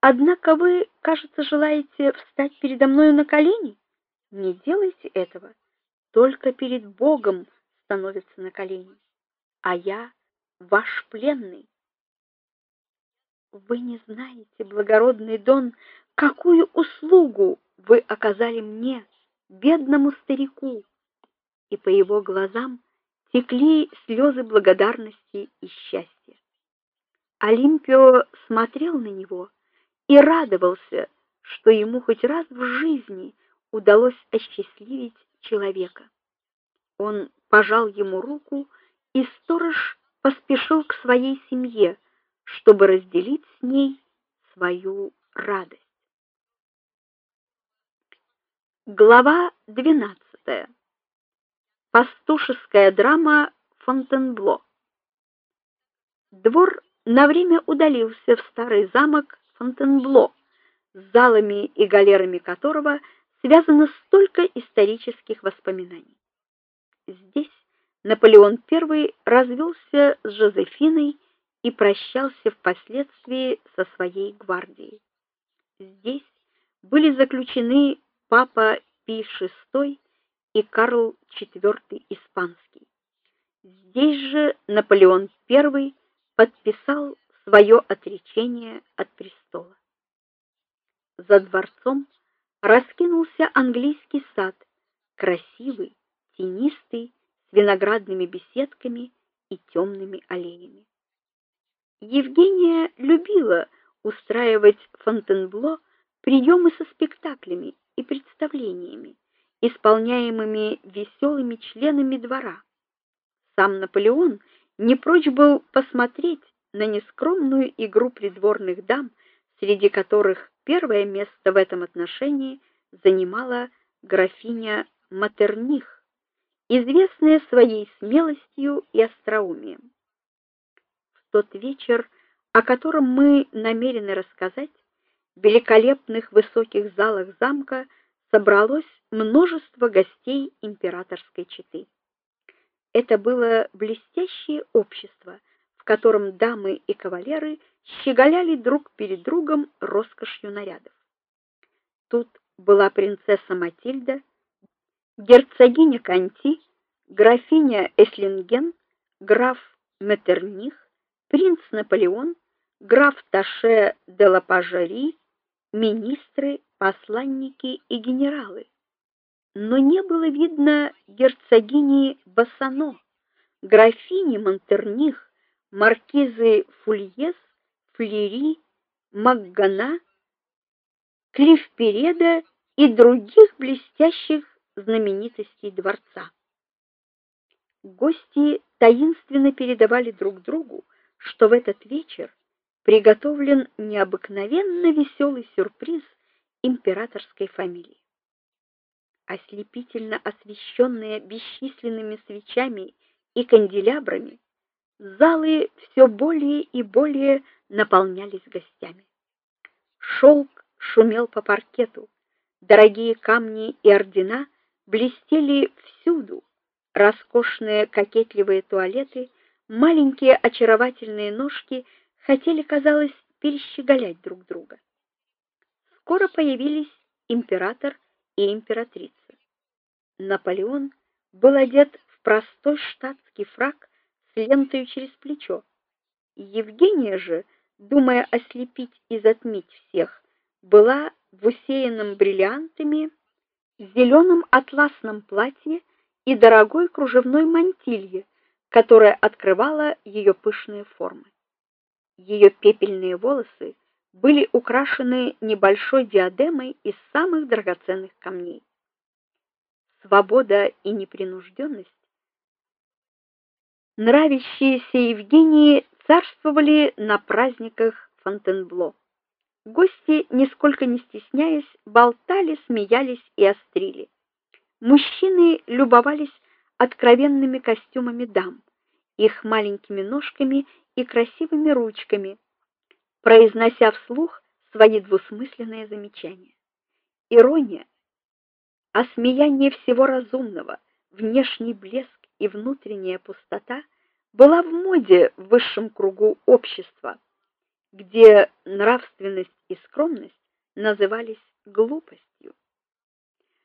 Однако вы, кажется, желаете встать передо мною на колени? Не делайте этого. Только перед Богом становятся на колени. А я ваш пленный. Вы не знаете, благородный Дон, какую услугу вы оказали мне, бедному старику. И по его глазам текли слезы благодарности и счастья. Олимпио смотрел на него и радовался, что ему хоть раз в жизни удалось осчастливить человека. Он пожал ему руку, и сторож поспешил к своей семье, чтобы разделить с ней свою радость. Глава 12. Пастушеская драма Фонтенбло. Двор на время удалился в старый замок Фонтенбло, с залами и галерами которого связано столько исторических воспоминаний. Здесь Наполеон I развелся с Жозефиной и прощался впоследствии со своей гвардией. Здесь были заключены папа Пий VI и Карл IV испанский. Здесь же Наполеон I подписал свое отречение от престола. За дворцом раскинулся английский сад, красивый, тенистый, с виноградными беседками и темными аллеями. Евгения любила устраивать Фонтенбло приемы со спектаклями и представлениями, исполняемыми веселыми членами двора. Сам Наполеон не прочь был посмотреть на нескромную игру придворных дам, среди которых первое место в этом отношении занимала графиня Матерних, известная своей смелостью и остроумием. В тот вечер, о котором мы намерены рассказать, в великолепных высоких залах замка собралось множество гостей императорской четы. Это было блестящее общество, котором дамы и кавалеры щеголяли друг перед другом роскошью нарядов. Тут была принцесса Матильда, герцогиня Канти, графиня Эслинген, граф Метерних, принц Наполеон, граф Таше де Лапажери, министры, посланники и генералы но не было видно герцогини Бассано, графини Монтерних, маркизы Фульес, Флери, Макгана, Клифпереда и других блестящих знаменитостей дворца. Гости таинственно передавали друг другу, что в этот вечер приготовлен необыкновенно веселый сюрприз императорской фамилии ослепительно освещенные бесчисленными свечами и канделябрами, залы все более и более наполнялись гостями. Шелк шумел по паркету, дорогие камни и ордена блестели всюду, роскошные кокетливые туалеты, маленькие очаровательные ножки хотели, казалось, перещеголять друг друга. Скоро появились император и императрица. Наполеон был одет в простой штатский фрак лентой через плечо. Евгения же, думая ослепить и затмить всех, была в усеянном бриллиантами зеленом атласном платье и дорогой кружевной мантилье, которая открывала ее пышные формы. Ее пепельные волосы были украшены небольшой диадемой из самых драгоценных камней свобода и непринужденность, нравящиеся Евгении царствовали на праздниках Фонтенбло. Гости, нисколько не стесняясь, болтали, смеялись и острили. Мужчины любовались откровенными костюмами дам, их маленькими ножками и красивыми ручками, произнося вслух свои двусмысленные замечания. Ирония осмеяние всего разумного, внешний блеск и внутренняя пустота была в моде в высшем кругу общества. где нравственность и скромность назывались глупостью.